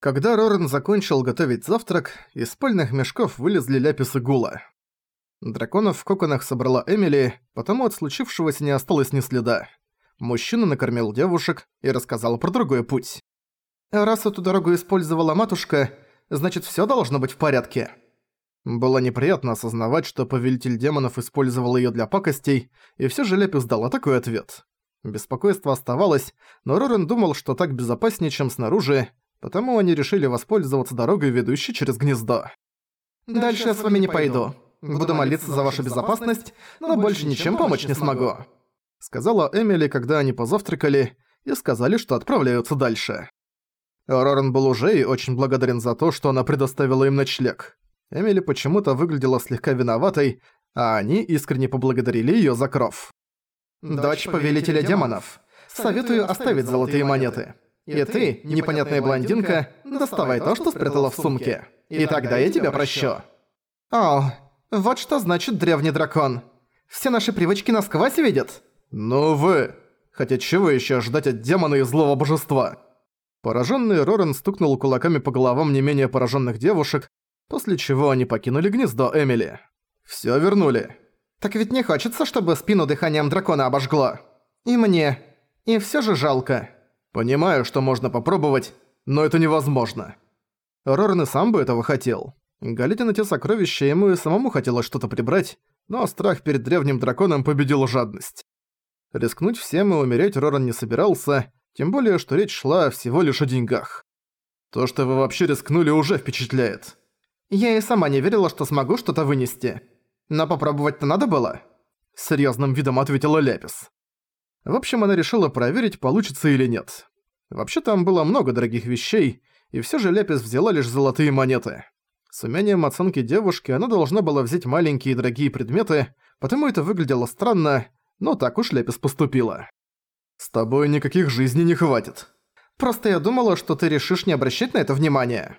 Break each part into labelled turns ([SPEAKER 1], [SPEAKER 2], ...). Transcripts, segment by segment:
[SPEAKER 1] Когда Рорен закончил готовить завтрак, из спальных мешков вылезли ляпис и гула. Драконов в коконах собрала Эмили, потому от случившегося не осталось ни следа. Мужчина накормил девушек и рассказал про другой путь. «Раз эту дорогу использовала матушка, значит всё должно быть в порядке». Было неприятно осознавать, что повелитель демонов использовал её для пакостей, и всё же Лепис дала такой ответ. Беспокойство оставалось, но Рорен думал, что так безопаснее, чем снаружи, потому они решили воспользоваться дорогой, ведущей через гнездо.
[SPEAKER 2] «Дальше я с вами не пойду. Буду молиться за вашу безопасность, но больше ничем помочь не смогу»,
[SPEAKER 1] сказала Эмили, когда они позавтракали, и сказали, что отправляются дальше. Роран был уже и очень благодарен за то, что она предоставила им ночлег. Эмили почему-то выглядела слегка виноватой, а они искренне поблагодарили её за кров.
[SPEAKER 2] «Дочь повелителя демонов, советую оставить золотые монеты. И ты, непонятная блондинка, доставай то, что спрятала в сумке. И тогда я тебя прощу». «О, вот что значит древний дракон. Все наши привычки насквозь видят?»
[SPEAKER 1] «Ну вы! Хотя чего еще ждать от демона и злого божества?» Пораженный Рорен стукнул кулаками по головам не менее пораженных девушек, после чего они покинули гнездо Эмили. Все вернули.
[SPEAKER 2] «Так ведь не хочется, чтобы спину дыханием дракона обожгло. И мне. И все же жалко».
[SPEAKER 1] «Понимаю, что можно попробовать, но это невозможно». Рорен и сам бы этого хотел. Глядя на те сокровища, ему и самому хотелось что-то прибрать, но страх перед древним драконом победил жадность. Рискнуть всем и умереть Роран не собирался, тем более, что речь шла всего лишь о деньгах. То, что вы вообще рискнули, уже впечатляет.
[SPEAKER 2] Я и сама не верила, что смогу что-то вынести. Но попробовать-то надо было?
[SPEAKER 1] Серьезным видом ответила Ляпис. В общем, она решила проверить, получится или нет. Вообще там было много дорогих вещей, и все же Ляпис взяла лишь золотые монеты. С умением оценки девушки она должна была взять маленькие дорогие предметы, потому это выглядело странно, но так уж Лепис поступила. «С тобой никаких жизней не хватит».
[SPEAKER 2] «Просто я думала, что ты решишь не обращать на это внимания».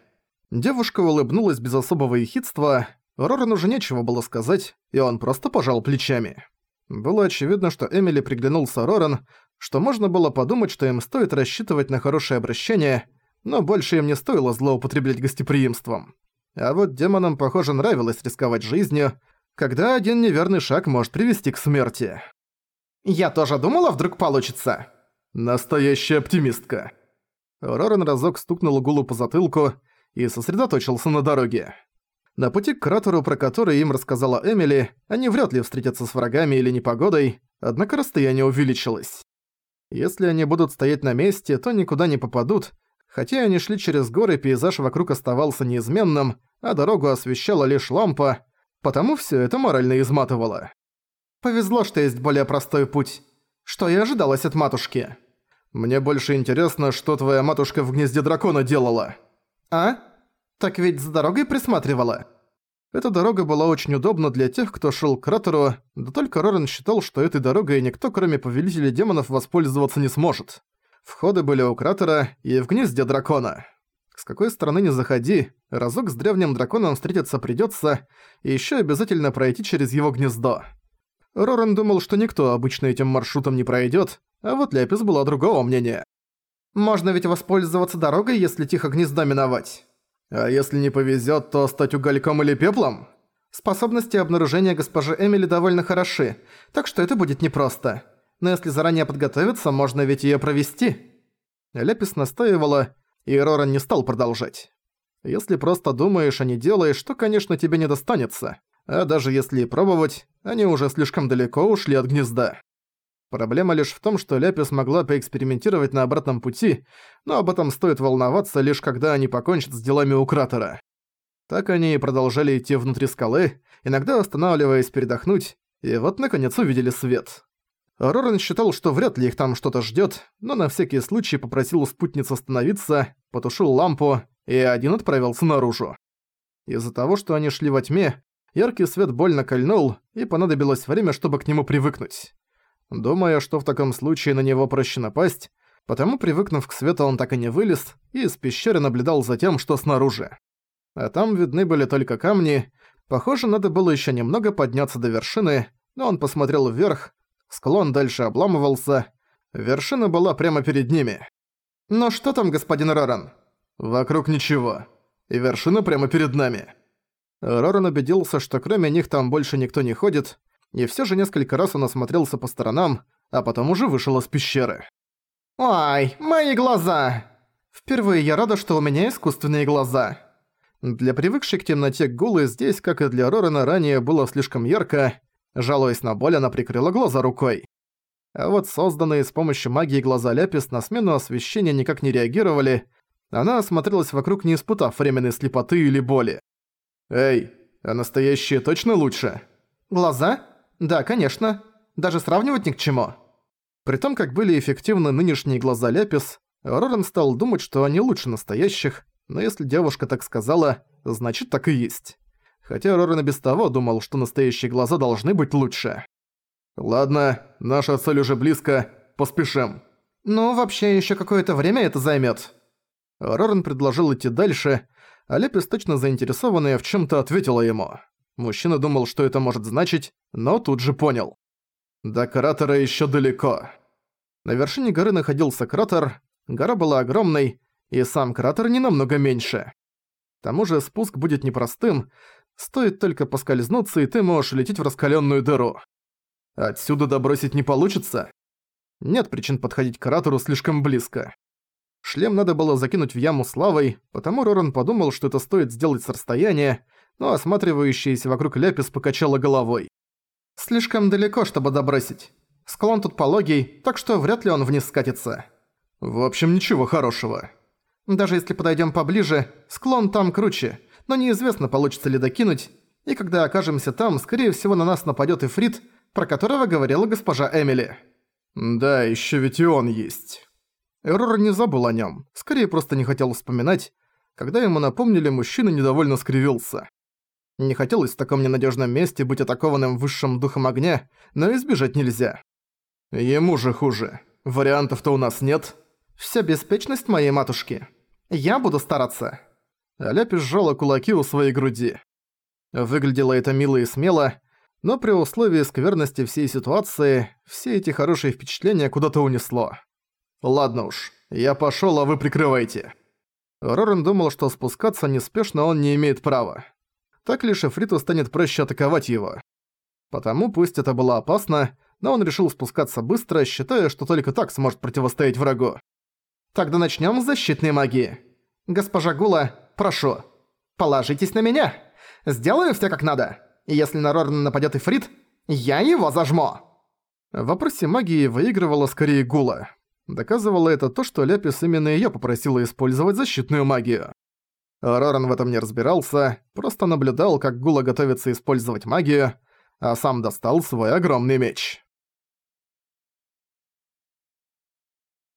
[SPEAKER 1] Девушка улыбнулась без особого ехидства, Рорану уже нечего было сказать, и он просто пожал плечами. Было очевидно, что Эмили приглянулся Роран, что можно было подумать, что им стоит рассчитывать на хорошее обращение, но больше им не стоило злоупотреблять гостеприимством. А вот демонам, похоже, нравилось рисковать жизнью, когда один неверный шаг может привести к смерти.
[SPEAKER 2] «Я тоже думала, вдруг получится!»
[SPEAKER 1] «Настоящая оптимистка!» Роран разок стукнул Гулу по затылку и сосредоточился на дороге. На пути к кратеру, про который им рассказала Эмили, они вряд ли встретятся с врагами или непогодой, однако расстояние увеличилось. Если они будут стоять на месте, то никуда не попадут, Хотя они шли через горы, пейзаж вокруг оставался неизменным, а дорогу освещала лишь лампа, потому все это морально изматывало.
[SPEAKER 2] «Повезло, что есть более простой путь. Что и ожидалось от матушки».
[SPEAKER 1] «Мне больше интересно, что твоя матушка в гнезде дракона делала».
[SPEAKER 2] «А? Так ведь за дорогой присматривала».
[SPEAKER 1] Эта дорога была очень удобна для тех, кто шел к кратеру, да только Рорен считал, что этой дорогой никто, кроме повелителя демонов, воспользоваться не сможет. Входы были у кратера и в гнезде дракона. С какой стороны не заходи, разок с древним драконом встретиться придётся, и ещё обязательно пройти через его гнездо. Роран думал, что никто обычно этим маршрутом не пройдёт, а вот Ляпис была другого мнения.
[SPEAKER 2] «Можно ведь воспользоваться дорогой, если тихо гнездо миновать».
[SPEAKER 1] «А если не повезёт, то стать угольком или пеплом?»
[SPEAKER 2] «Способности обнаружения госпожи Эмили довольно хороши, так что это будет непросто но если заранее подготовиться, можно ведь её провести».
[SPEAKER 1] Ляпис настаивала, и Роран не стал продолжать. «Если просто думаешь, а не делаешь, то, конечно, тебе не достанется. А даже если и пробовать, они уже слишком далеко ушли от гнезда». Проблема лишь в том, что Ляпис могла поэкспериментировать на обратном пути, но об этом стоит волноваться лишь когда они покончат с делами у кратера. Так они и продолжали идти внутри скалы, иногда останавливаясь передохнуть, и вот наконец увидели свет. Роран считал, что вряд ли их там что-то ждёт, но на всякий случай попросил у спутницы остановиться, потушил лампу, и один отправился наружу. Из-за того, что они шли во тьме, яркий свет больно кольнул, и понадобилось время, чтобы к нему привыкнуть. Думая, что в таком случае на него проще напасть, потому, привыкнув к свету, он так и не вылез, и из пещеры наблюдал за тем, что снаружи. А там видны были только камни, похоже, надо было ещё немного подняться до вершины, но он посмотрел вверх, Склон дальше обламывался. Вершина была прямо перед ними.
[SPEAKER 2] «Ну что там, господин Роран?»
[SPEAKER 1] Вокруг ничего. И вершина прямо перед нами. Роран убедился, что кроме них там больше никто не ходит, и все же несколько раз он осмотрелся по сторонам, а потом уже вышел из пещеры.
[SPEAKER 2] «Ой, мои глаза!» Впервые я рада, что у меня искусственные глаза.
[SPEAKER 1] Для привыкшей к темноте Гулы здесь, как и для Рорана, ранее было слишком ярко. Жалуясь на боль, она прикрыла глаза рукой. А вот созданные с помощью магии глаза Ляпис на смену освещения никак не реагировали. Она осмотрелась вокруг, не испытав временной слепоты или боли. «Эй, а настоящие точно лучше?»
[SPEAKER 2] «Глаза? Да, конечно. Даже сравнивать ни к чему».
[SPEAKER 1] При том, как были эффективны нынешние глаза Ляпис, Рорен стал думать, что они лучше настоящих, но если девушка так сказала, значит так и есть. Хотя Рорен и без того думал, что настоящие глаза должны быть лучше. «Ладно, наша цель уже близко, поспешим».
[SPEAKER 2] «Ну, вообще, еще какое-то время это займет.
[SPEAKER 1] Рорен предложил идти дальше, а Лепис, точно заинтересованная в чем то ответила ему. Мужчина думал, что это может значить, но тут же понял. До кратера еще далеко. На вершине горы находился кратер, гора была огромной, и сам кратер не намного меньше. К тому же спуск будет непростым, стоит только поскользнуться, и ты можешь лететь в раскаленную дыру. Отсюда добросить не получится. Нет причин подходить к кратеру слишком близко. Шлем надо было закинуть в яму с лавой, потому Роран подумал, что это стоит сделать с расстояния, но осматривающаяся вокруг Ляпис покачала головой.
[SPEAKER 2] «Слишком далеко, чтобы добросить. Склон тут пологий, так что вряд ли он вниз скатится».
[SPEAKER 1] «В общем, ничего хорошего».
[SPEAKER 2] «Даже если подойдем поближе, склон там круче, но неизвестно, получится ли докинуть, и когда окажемся там, скорее всего на нас нападет Ифрит, про которого говорила госпожа Эмили».
[SPEAKER 1] «Да, еще ведь и он есть». Эррор не забыл о нем, скорее просто не хотел вспоминать. Когда ему напомнили, мужчина недовольно скривился. Не хотелось в таком ненадежном месте быть атакованным высшим духом огня, но избежать нельзя. Ему же хуже. Вариантов-то у нас нет.
[SPEAKER 2] Вся беспечность моей матушки. Я буду стараться.
[SPEAKER 1] Аляпи сжала кулаки у своей груди. Выглядело это мило и смело, но при условии скверности всей ситуации, все эти хорошие впечатления куда-то унесло. «Ладно уж, я пошёл, а вы прикрывайте». Рорен думал, что спускаться неспешно он не имеет права. Так лишь Эфриту станет проще атаковать его. Потому пусть это было опасно, но он решил спускаться быстро, считая, что только так сможет противостоять врагу.
[SPEAKER 2] «Тогда начнём с защитной магии. Госпожа Гула, прошу, положитесь на меня. Сделаю всё как надо. Если на Рорна нападёт Ифрит, я его зажму».
[SPEAKER 1] В вопросе магии выигрывала скорее Гула. Доказывало это то, что Ляпис именно её попросила использовать защитную магию. Роран в этом не разбирался, просто наблюдал, как Гула готовится использовать магию, а сам достал свой огромный меч.